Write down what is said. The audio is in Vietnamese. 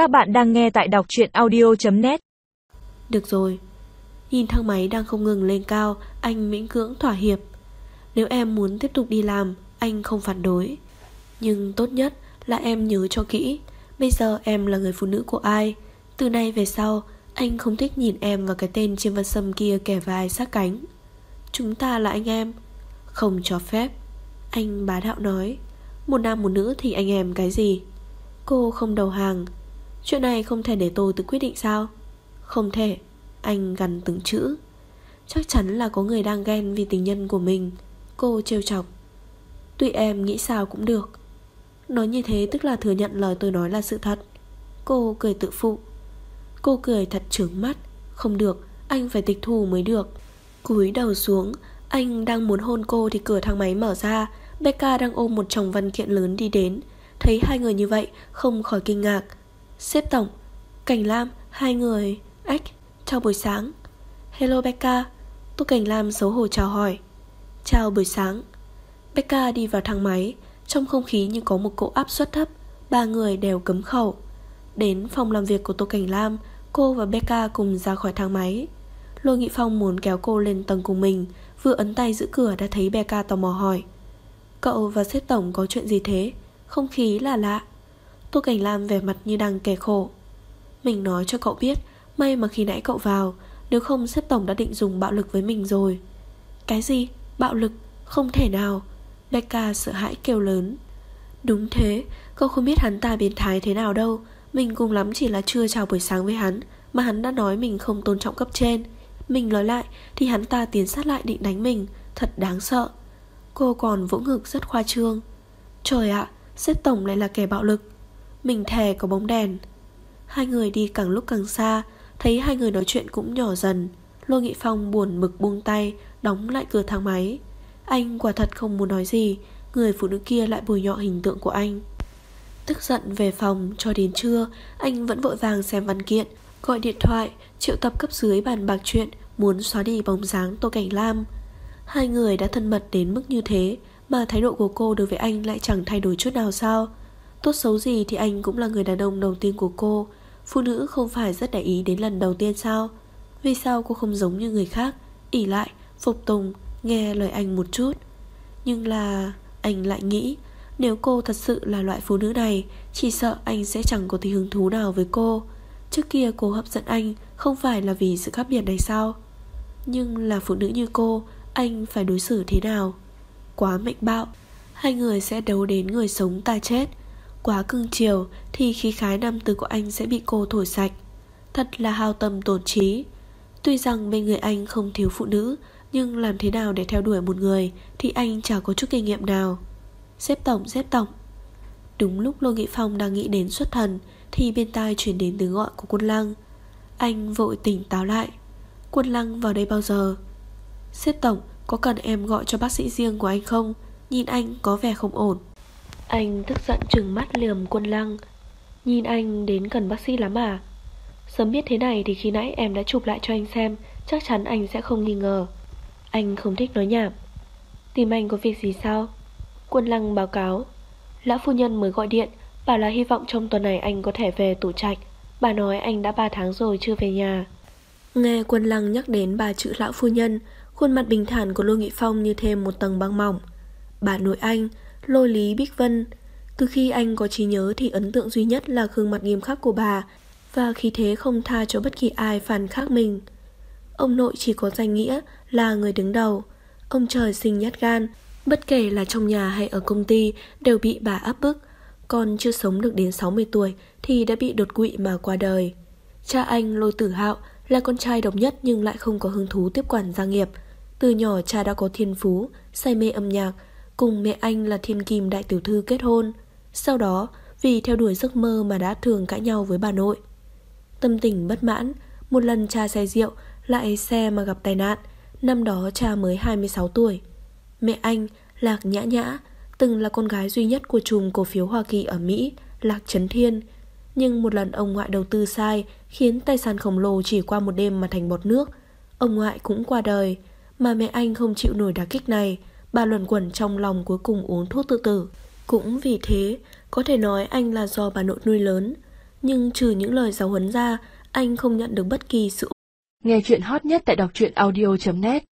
Các bạn đang nghe tại đọc truyện audio.net Được rồi. Nhìn thang máy đang không ngừng lên cao, Anh miễn cưỡng thỏa hiệp. Nếu em muốn tiếp tục đi làm, Anh không phản đối. Nhưng tốt nhất là em nhớ cho kỹ, Bây giờ em là người phụ nữ của ai? Từ nay về sau, Anh không thích nhìn em và cái tên trên văn sâm kia kẻ vai sát cánh. Chúng ta là anh em. Không cho phép. Anh bá đạo nói. Một nam một nữ thì anh em cái gì? Cô không đầu hàng. Chuyện này không thể để tôi tự quyết định sao? Không thể. Anh gằn từng chữ. Chắc chắn là có người đang ghen vì tình nhân của mình. Cô trêu chọc. Tùy em nghĩ sao cũng được. Nói như thế tức là thừa nhận lời tôi nói là sự thật. Cô cười tự phụ. Cô cười thật trướng mắt. Không được, anh phải tịch thu mới được. Cúi đầu xuống Anh đang muốn hôn cô thì cửa thang máy mở ra. Becca đang ôm một chồng văn kiện lớn đi đến. Thấy hai người như vậy Không khỏi kinh ngạc. Xếp tổng, Cảnh Lam, Hai người Ếch Chào buổi sáng. Hello Becca Tô Cảnh Lam xấu hổ chào hỏi. Chào buổi sáng. Becca đi vào thang máy, Trong không khí như có một cỗ áp suất thấp, Ba người đều cấm khẩu. Đến phòng làm việc của Tô Cảnh Lam, Cô và Becca cùng ra khỏi thang máy. Lôi Nghị Phong muốn kéo cô lên tầng cùng mình, Vừa ấn tay giữ cửa đã thấy Becca tò mò hỏi. Cậu và xếp tổng có chuyện gì thế? Không khí là lạ. Tô Cảnh Lam vẻ mặt như đang kẻ khổ. Mình nói cho cậu biết May mà khi nãy cậu vào Nếu không xếp tổng đã định dùng bạo lực với mình rồi. Cái gì? Bạo lực? Không thể nào. Becca sợ hãi kêu lớn. Đúng thế, cậu không biết hắn ta biến thái thế nào đâu. Mình cùng lắm chỉ là chưa chào buổi sáng với hắn Mà hắn đã nói mình không tôn trọng cấp trên. Mình nói lại Thì hắn ta tiến sát lại định đánh mình. Thật đáng sợ. Cô còn vỗ ngực rất khoa trương. Trời ạ, xếp tổng lại là kẻ bạo lực. Mình thè có bóng đèn. Hai người đi càng lúc càng xa, Thấy hai người nói chuyện cũng nhỏ dần. Lô Nghị Phong buồn bực buông tay, Đóng lại cửa thang máy. Anh quả thật không muốn nói gì, Người phụ nữ kia lại bồi nhọ hình tượng của anh. Tức giận về phòng cho đến trưa, Anh vẫn vội vàng xem văn kiện, Gọi điện thoại, Triệu tập cấp dưới bàn bạc chuyện, Muốn xóa đi bóng dáng Tô Cảnh Lam. Hai người đã thân mật đến mức như thế, Mà thái độ của cô đối với anh lại chẳng thay đổi chút nào sao. Tốt xấu gì thì anh cũng là người đàn ông đầu tiên của cô. Phụ nữ không phải rất để ý đến lần đầu tiên sao? Vì sao cô không giống như người khác? ỉ lại, phục tùng, nghe lời anh một chút. Nhưng là anh lại nghĩ Nếu cô thật sự là loại phụ nữ này Chỉ sợ anh sẽ chẳng có tí hứng thú nào với cô. Trước kia cô hấp dẫn anh Không phải là vì sự khác biệt này sao? Nhưng là phụ nữ như cô Anh phải đối xử thế nào? Quá mạnh bạo Hai người sẽ đấu đến người sống ta chết. Quá cưng chiều Thì khí khái nam tử của anh sẽ bị cô thổi sạch. Thật là hao tâm tổn trí. Tuy rằng bên người anh không thiếu phụ nữ Nhưng làm thế nào để theo đuổi một người Thì anh chả có chút kinh nghiệm nào. Xếp tổng, xếp tổng. Đúng lúc Lô Nghị Phong đang nghĩ đến xuất thần Thì bên tai chuyển đến tiếng gọi của quân lăng Anh vội tỉnh táo lại. Quân lăng vào đây bao giờ? Xếp tổng có cần em gọi cho bác sĩ riêng của anh không? Nhìn anh có vẻ không ổn. Anh tức giận trừng mắt liềm quân lăng. Nhìn anh đến cần bác sĩ lắm à? Sớm biết thế này thì khi nãy em đã chụp lại cho anh xem, Chắc chắn anh sẽ không nghi ngờ. Anh không thích nói nhảm. Tìm anh có việc gì sao? Quân lăng báo cáo. Lão phu nhân mới gọi điện, Bảo là hy vọng trong tuần này anh có thể về tủ trạch. Bà nói anh đã 3 tháng rồi chưa về nhà. Nghe quân lăng nhắc đến bà chữ lão phu nhân, Khuôn mặt bình thản của Lô Nghị Phong như thêm một tầng băng mỏng. Bà nội anh Lôi Lý Bích Vân. Từ khi anh có trí nhớ thì ấn tượng duy nhất là gương mặt nghiêm khắc của bà Và khí thế không tha cho bất kỳ ai phản khác mình. Ông nội chỉ có danh nghĩa là người đứng đầu. Ông trời sinh nhát gan Bất kể là trong nhà hay ở công ty Đều bị bà áp bức. Còn chưa sống được đến 60 tuổi Thì đã bị đột quỵ mà qua đời. Cha anh Lôi Tử Hạo là con trai độc nhất nhưng lại không có hứng thú tiếp quản gia nghiệp. Từ nhỏ cha đã có thiên phú, say mê âm nhạc, cùng mẹ anh là thiên kim đại tiểu thư kết hôn. Sau đó, vì theo đuổi giấc mơ mà đã thường cãi nhau với bà nội. Tâm tình bất mãn, một lần cha say rượu, lại xe mà gặp tai nạn. Năm đó cha mới 26 tuổi. Mẹ anh, Lạc Nhã Nhã, từng là con gái duy nhất của chùm cổ phiếu Hoa Kỳ ở Mỹ, Lạc Trấn Thiên. Nhưng một lần ông ngoại đầu tư sai khiến tài sản khổng lồ chỉ qua một đêm mà thành bọt nước. Ông ngoại cũng qua đời, mà mẹ anh không chịu nổi đả kích này, bà luẩn quẩn trong lòng cuối cùng uống thuốc tự tử. Cũng vì thế, có thể nói anh là do bà nội nuôi lớn. Nhưng trừ những lời giáo huấn ra, anh không nhận được bất kỳ sự Nghe chuyện hot nhất tại đọc truyện audio.net